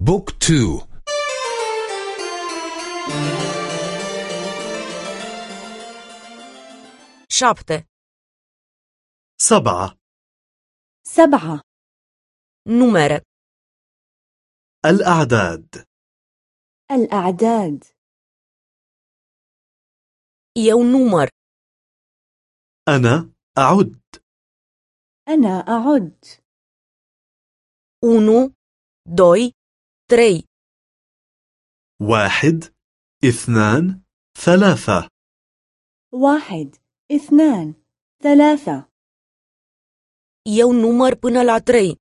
Book 2. șapte سبعة. سبعة. Numere. الأعداد. الأعداد. Eu număr. أنا أعد. أنا أعد. أونو. دوي. 3 واحد اثنان ثلاثة. واحد اثنان ثلاثة. Eu număr până la 3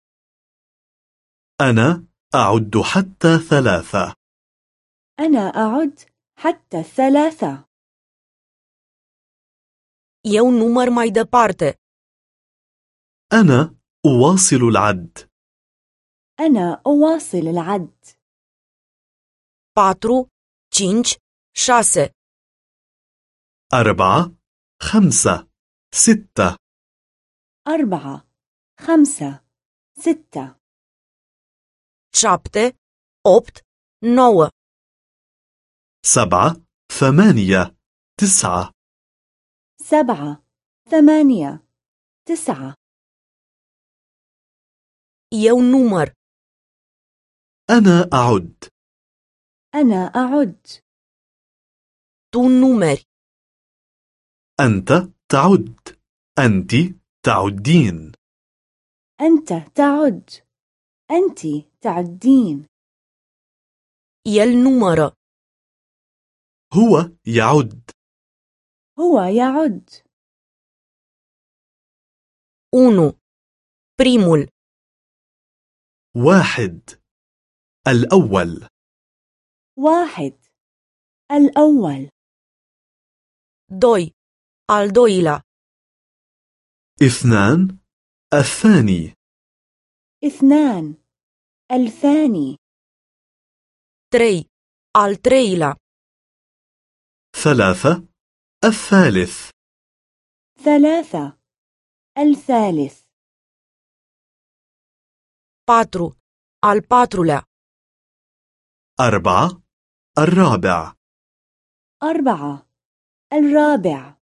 أنا أعد حتى ثلاثة. أنا أعد حتى ثلاثة. Eu număr mai departe. أنا أواصل العد. أنا أواصل العد. patru, cinci, șase, أربعة خمسة ستة. أربعة خمسة ستة. șapte, opt, nouă, سبعة ثمانية تسعة. سبعة ثمانية تسعة. Eu număr, أنا أعد. أنا أعد. tu numeri, أنت تعد. أنت تعدين. أنت تعد. أنت تعدين. el numără, هو يعد. هو يعد. unu, primul, واحد. الأول. واحد. الأول. doi, al doilea, اثنان. الثاني. اثنان. الثاني. trei, al treilea, ثلاثة. الثالث. ثلاثة. الثالث. patru, al patrulea, أربعة الرابع. أربعة. الرابع.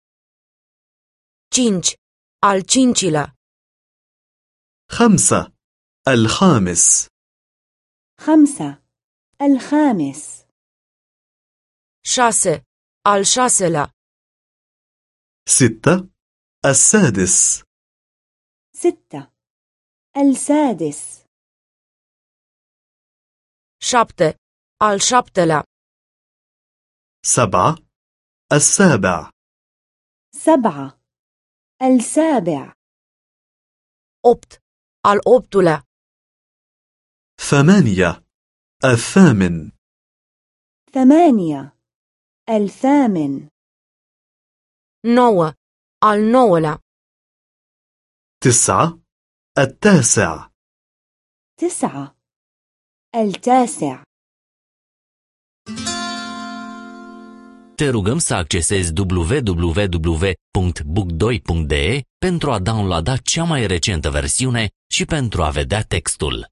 Cinci, al cincilea, خمسة الخامس. خمسة. الخامس. șase, al șaselea, ستة السادس. ستة. السادس. șapte, al șaptelea, سبعة. السابع. سبعة. السابع. Opt, al optulea, ثمانية. الثامن. ثمانية. الثامن. nouă, al nouălea, تسعة. التاسع. تسعة. التاسع. Te rugăm să accesezi www.book2.de pentru a downloada cea mai recentă versiune și pentru a vedea textul.